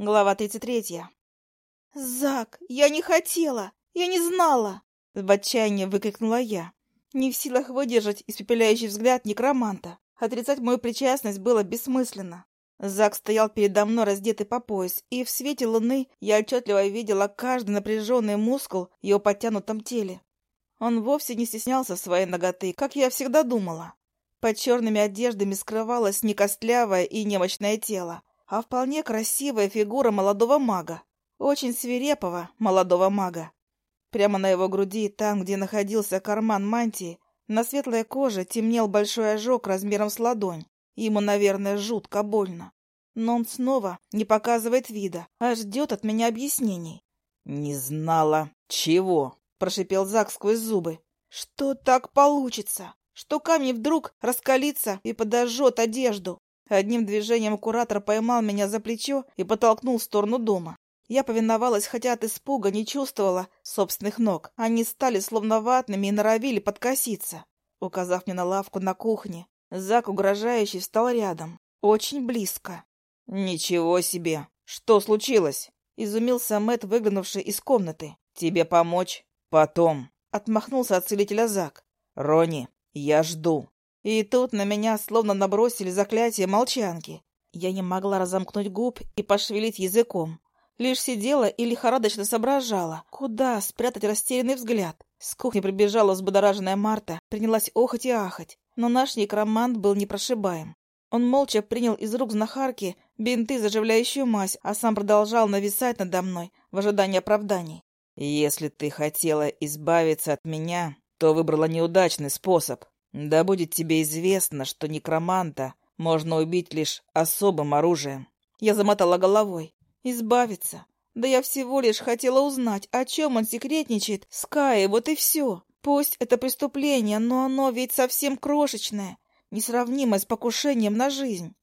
Глава 33. «Зак, я не хотела! Я не знала!» В отчаянии выкрикнула я. Не в силах выдержать испепеляющий взгляд некроманта. Отрицать мою причастность было бессмысленно. Зак стоял передо мной, раздетый по пояс, и в свете луны я отчетливо видела каждый напряженный мускул в его подтянутом теле. Он вовсе не стеснялся своей ноготы, как я всегда думала. Под черными одеждами скрывалось не костлявое и немощное тело, а вполне красивая фигура молодого мага. Очень свирепого молодого мага. Прямо на его груди, там, где находился карман мантии, на светлой коже темнел большой ожог размером с ладонь. Ему, наверное, жутко больно. Но он снова не показывает вида, а ждет от меня объяснений. «Не знала. Чего?» — прошипел Зак сквозь зубы. «Что так получится? Что камень вдруг раскалится и подожжет одежду?» Одним движением куратор поймал меня за плечо и потолкнул в сторону дома. Я повиновалась, хотя от испуга не чувствовала собственных ног. Они стали словно ватными и норовили подкоситься. Указав мне на лавку на кухне, Зак, угрожающий, встал рядом. Очень близко. «Ничего себе! Что случилось?» Изумился Мэт, выглянувший из комнаты. «Тебе помочь?» «Потом». Отмахнулся от целителя Зак. «Рони, я жду». И тут на меня словно набросили заклятие молчанки. Я не могла разомкнуть губ и пошевелить языком. Лишь сидела и лихорадочно соображала, куда спрятать растерянный взгляд. С кухни прибежала взбудораженная Марта, принялась охать и ахать. Но наш некромант был непрошибаем. Он молча принял из рук знахарки бинты, заживляющую мазь, а сам продолжал нависать надо мной в ожидании оправданий. «Если ты хотела избавиться от меня, то выбрала неудачный способ. Да будет тебе известно, что некроманта можно убить лишь особым оружием. Я замотала головой. Избавиться? Да я всего лишь хотела узнать, о чем он секретничает с Каей, вот и все. Пусть это преступление, но оно ведь совсем крошечное, несравнимое с покушением на жизнь.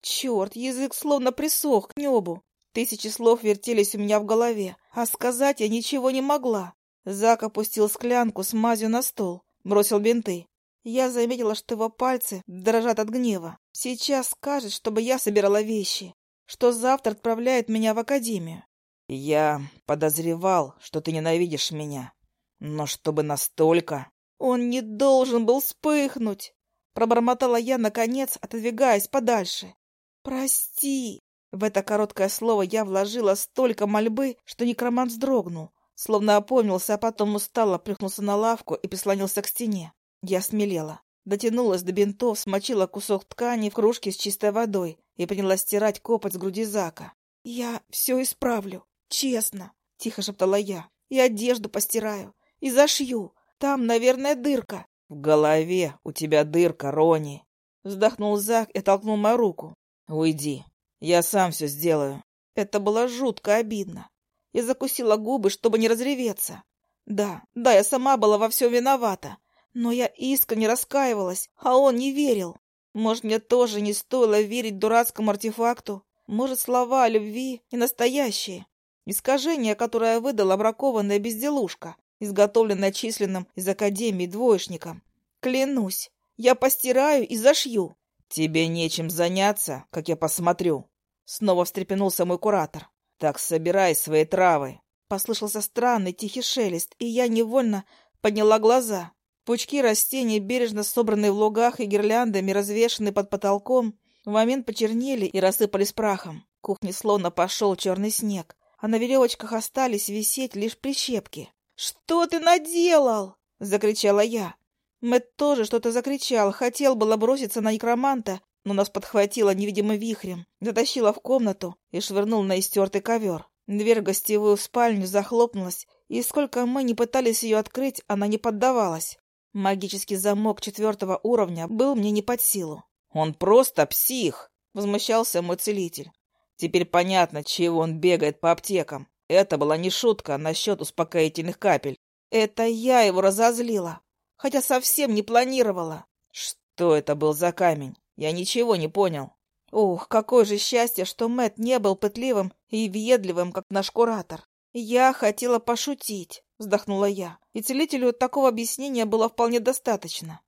Черт, язык словно присох к небу. Тысячи слов вертелись у меня в голове, а сказать я ничего не могла. Зак опустил склянку с мазью на стол, бросил бинты. Я заметила, что его пальцы дрожат от гнева. Сейчас скажет, чтобы я собирала вещи, что завтра отправляет меня в академию. Я подозревал, что ты ненавидишь меня, но чтобы настолько... Он не должен был вспыхнуть, пробормотала я, наконец, отодвигаясь подальше. Прости. В это короткое слово я вложила столько мольбы, что некромант вздрогнул, словно опомнился, а потом устало плюхнулся на лавку и прислонился к стене. Я смелела. Дотянулась до бинтов, смочила кусок ткани в кружке с чистой водой и принялась стирать копоть с груди Зака. «Я все исправлю, честно», — тихо шептала я. «И одежду постираю, и зашью. Там, наверное, дырка». «В голове у тебя дырка, Рони», — вздохнул Зак и толкнул мою руку. «Уйди, я сам все сделаю». Это было жутко обидно. Я закусила губы, чтобы не разреветься. Да, да, я сама была во всем виновата. Но я искренне раскаивалась, а он не верил. Может, мне тоже не стоило верить дурацкому артефакту? Может, слова о любви и настоящие? Искажение, которое выдала бракованная безделушка, изготовленная численным из Академии двоечником. Клянусь, я постираю и зашью. Тебе нечем заняться, как я посмотрю. Снова встрепенулся мой куратор. Так собирай свои травы. Послышался странный тихий шелест, и я невольно подняла глаза. Пучки растений, бережно собранные в лугах и гирляндами, развешанные под потолком, в момент почернели и рассыпались прахом. В кухне словно пошел черный снег, а на веревочках остались висеть лишь прищепки. «Что ты наделал?» — закричала я. Мэтт тоже что-то закричал, хотел было броситься на некроманта, но нас подхватило невидимым вихрем, затащило в комнату и швырнул на истертый ковер. Дверь в гостевую спальню захлопнулась, и сколько мы не пытались ее открыть, она не поддавалась. Магический замок четвертого уровня был мне не под силу. «Он просто псих!» — возмущался мой целитель. «Теперь понятно, чего он бегает по аптекам. Это была не шутка насчет успокоительных капель». «Это я его разозлила, хотя совсем не планировала». «Что это был за камень? Я ничего не понял». Ух, какое же счастье, что Мэт не был пытливым и въедливым, как наш куратор. Я хотела пошутить, вздохнула я, и целителю такого объяснения было вполне достаточно.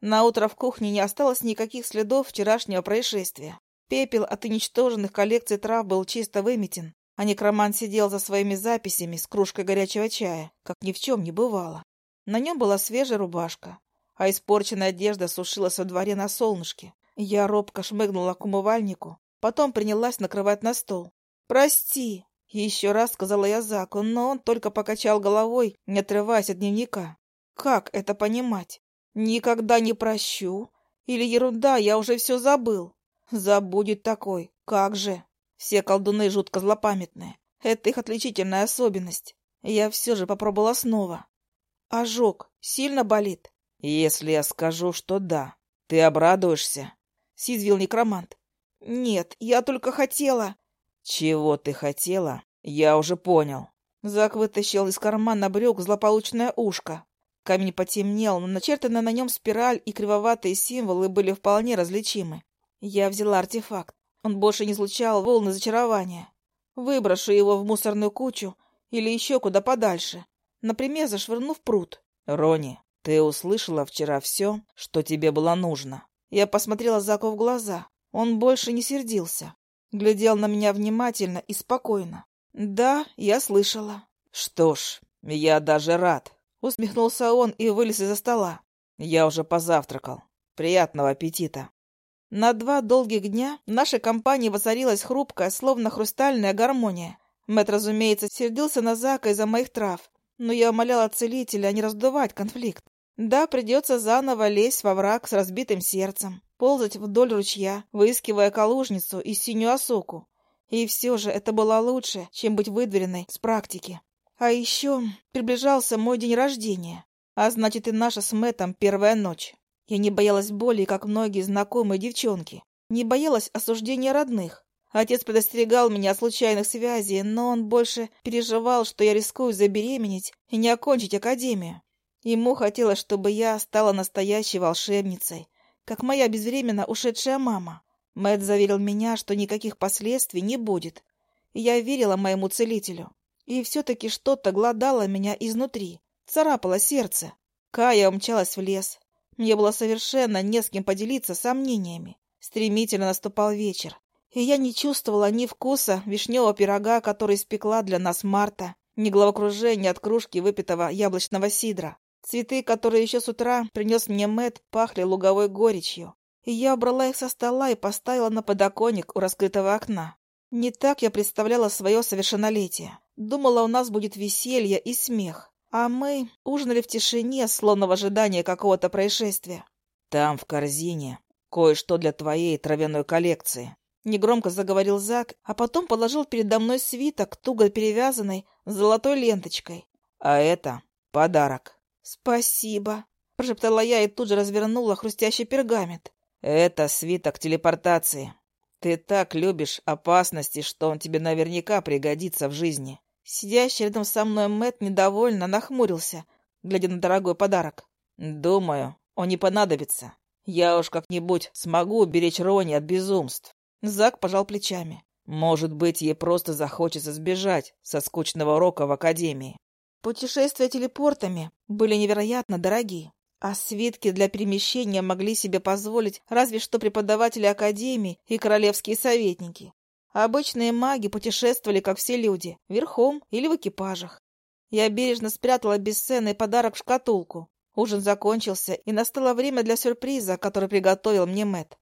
На утро в кухне не осталось никаких следов вчерашнего происшествия. Пепел от уничтоженных коллекций трав был чисто выметен, а некроман сидел за своими записями с кружкой горячего чая, как ни в чем не бывало. На нем была свежая рубашка, а испорченная одежда сушилась во дворе на солнышке. Я робко шмыгнула к умывальнику, потом принялась накрывать на стол. «Прости!» — еще раз сказала я Заку, но он только покачал головой, не отрываясь от дневника. «Как это понимать? Никогда не прощу? Или ерунда, я уже все забыл?» Забудет такой. Как же? Все колдуны жутко злопамятные. Это их отличительная особенность. Я все же попробовала снова. Ожог сильно болит? Если я скажу, что да, ты обрадуешься? Сизвил некромант. Нет, я только хотела... Чего ты хотела, я уже понял. Зак вытащил из кармана брюк злополучное ушко. Камень потемнел, но начертанная на нем спираль и кривоватые символы были вполне различимы. Я взяла артефакт. Он больше не излучал волны зачарования. Выброшу его в мусорную кучу или еще куда подальше. Например, зашвырнув пруд. Рони, ты услышала вчера все, что тебе было нужно. Я посмотрела Заку в глаза. Он больше не сердился. Глядел на меня внимательно и спокойно. Да, я слышала. Что ж, я даже рад. Усмехнулся он и вылез из-за стола. Я уже позавтракал. Приятного аппетита. На два долгих дня в нашей компании воцарилась хрупкая, словно хрустальная гармония. Мэт, разумеется, сердился на Зака из-за моих трав, но я умоляла целителя не раздувать конфликт. Да, придется заново лезть во враг с разбитым сердцем, ползать вдоль ручья, выискивая калужницу и синюю осоку. И все же это было лучше, чем быть выдворенной с практики. А еще приближался мой день рождения, а значит и наша с Мэтом первая ночь. Я не боялась боли, как многие знакомые девчонки. Не боялась осуждения родных. Отец предостерегал меня от случайных связей, но он больше переживал, что я рискую забеременеть и не окончить академию. Ему хотелось, чтобы я стала настоящей волшебницей, как моя безвременно ушедшая мама. Мэтт заверил меня, что никаких последствий не будет. Я верила моему целителю. И все-таки что-то гладало меня изнутри, царапало сердце. Кая умчалась в лес, мне было совершенно не с кем поделиться сомнениями. Стремительно наступал вечер, и я не чувствовала ни вкуса вишневого пирога, который испекла для нас Марта, ни головокружения от кружки выпитого яблочного сидра. Цветы, которые еще с утра принес мне Мэт, пахли луговой горечью. И я убрала их со стола и поставила на подоконник у раскрытого окна. Не так я представляла свое совершеннолетие. Думала, у нас будет веселье и смех. А мы ужинали в тишине, словно в ожидании какого-то происшествия. «Там, в корзине, кое-что для твоей травяной коллекции», — негромко заговорил Зак, а потом положил передо мной свиток, туго перевязанный золотой ленточкой. «А это подарок». «Спасибо», — прошептала я и тут же развернула хрустящий пергамент. «Это свиток телепортации. Ты так любишь опасности, что он тебе наверняка пригодится в жизни. Сидящий рядом со мной Мэт недовольно нахмурился, глядя на дорогой подарок. «Думаю, он не понадобится. Я уж как-нибудь смогу уберечь Рони от безумств». Зак пожал плечами. «Может быть, ей просто захочется сбежать со скучного урока в академии». Путешествия телепортами были невероятно дороги, а свитки для перемещения могли себе позволить разве что преподаватели академии и королевские советники. Обычные маги путешествовали, как все люди, верхом или в экипажах. Я бережно спрятала бесценный подарок в шкатулку. Ужин закончился, и настало время для сюрприза, который приготовил мне Мэт.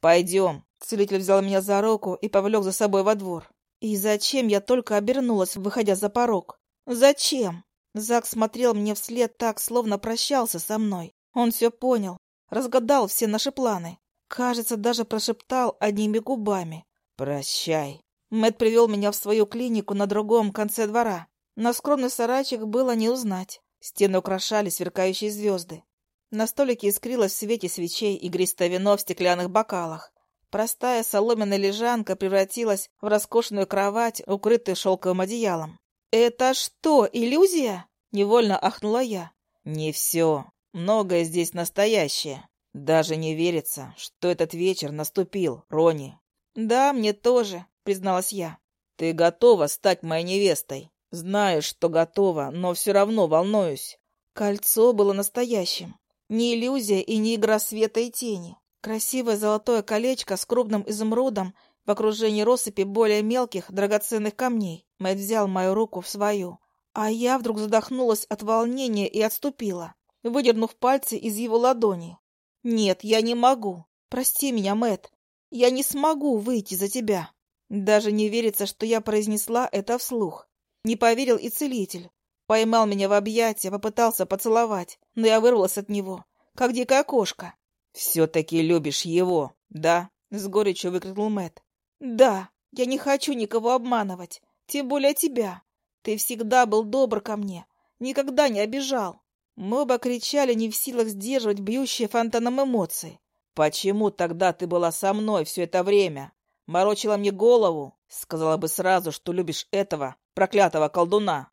«Пойдем». Целитель взял меня за руку и повлек за собой во двор. И зачем я только обернулась, выходя за порог? Зачем? Зак смотрел мне вслед так, словно прощался со мной. Он все понял, разгадал все наши планы. Кажется, даже прошептал одними губами. «Прощай». Мэт привел меня в свою клинику на другом конце двора. На скромный сарайчик было не узнать. Стены украшали сверкающие звезды. На столике искрилось в свете свечей игристое вино в стеклянных бокалах. Простая соломенная лежанка превратилась в роскошную кровать, укрытую шелковым одеялом. «Это что, иллюзия?» — невольно ахнула я. «Не все. Многое здесь настоящее. Даже не верится, что этот вечер наступил, Рони. «Да, мне тоже», — призналась я. «Ты готова стать моей невестой? Знаешь, что готова, но все равно волнуюсь». Кольцо было настоящим. Не иллюзия и не игра света и тени. Красивое золотое колечко с крупным изумрудом в окружении россыпи более мелких драгоценных камней. Мэтт взял мою руку в свою. А я вдруг задохнулась от волнения и отступила, выдернув пальцы из его ладони. «Нет, я не могу. Прости меня, Мэтт. Я не смогу выйти за тебя». Даже не верится, что я произнесла это вслух. Не поверил и целитель. Поймал меня в объятия, попытался поцеловать, но я вырвалась от него, как дикая кошка. «Все-таки любишь его, да?» — с горечью выкрикнул Мэт. «Да, я не хочу никого обманывать, тем более тебя. Ты всегда был добр ко мне, никогда не обижал». Мы оба кричали, не в силах сдерживать бьющие фонтаном эмоции. «Почему тогда ты была со мной все это время? Морочила мне голову? Сказала бы сразу, что любишь этого проклятого колдуна».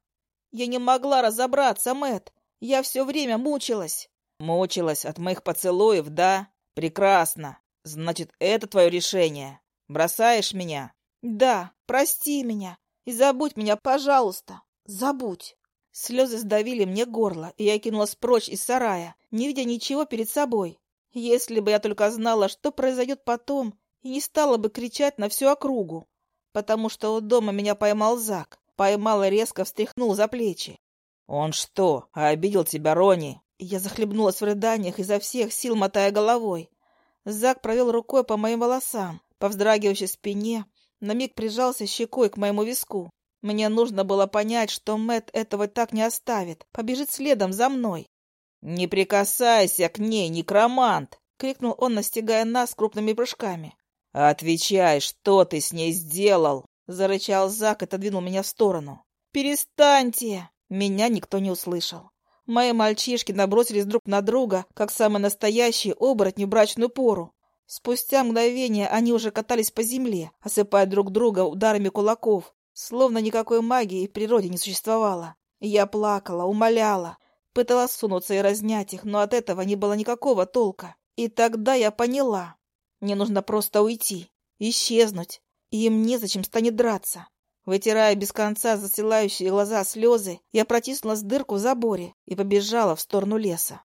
«Я не могла разобраться, Мэт. Я все время мучилась». Мучилась от моих поцелуев, да? Прекрасно. Значит, это твое решение. Бросаешь меня? Да, прости меня. И забудь меня, пожалуйста. Забудь. Слезы сдавили мне горло, и я кинулась прочь из сарая, не видя ничего перед собой. Если бы я только знала, что произойдет потом, и не стала бы кричать на всю округу, потому что у дома меня поймал Зак, поймал и резко встряхнул за плечи. «Он что, обидел тебя, Рони?» Я захлебнулась в рыданиях изо всех сил, мотая головой. Зак провел рукой по моим волосам, по вздрагивающей спине, на миг прижался щекой к моему виску. Мне нужно было понять, что Мэт этого так не оставит, побежит следом за мной. «Не прикасайся к ней, некромант!» — крикнул он, настигая нас крупными прыжками. «Отвечай, что ты с ней сделал?» — зарычал Зак и отодвинул меня в сторону. «Перестаньте!» Меня никто не услышал. Мои мальчишки набросились друг на друга, как самые настоящие оборотни в брачную пору. Спустя мгновение они уже катались по земле, осыпая друг друга ударами кулаков, словно никакой магии в природе не существовало. Я плакала, умоляла, пыталась сунуться и разнять их, но от этого не было никакого толка. И тогда я поняла. Мне нужно просто уйти, исчезнуть, и им незачем станет драться. Вытирая без конца засылающие глаза слезы, я протиснулась дырку в заборе и побежала в сторону леса.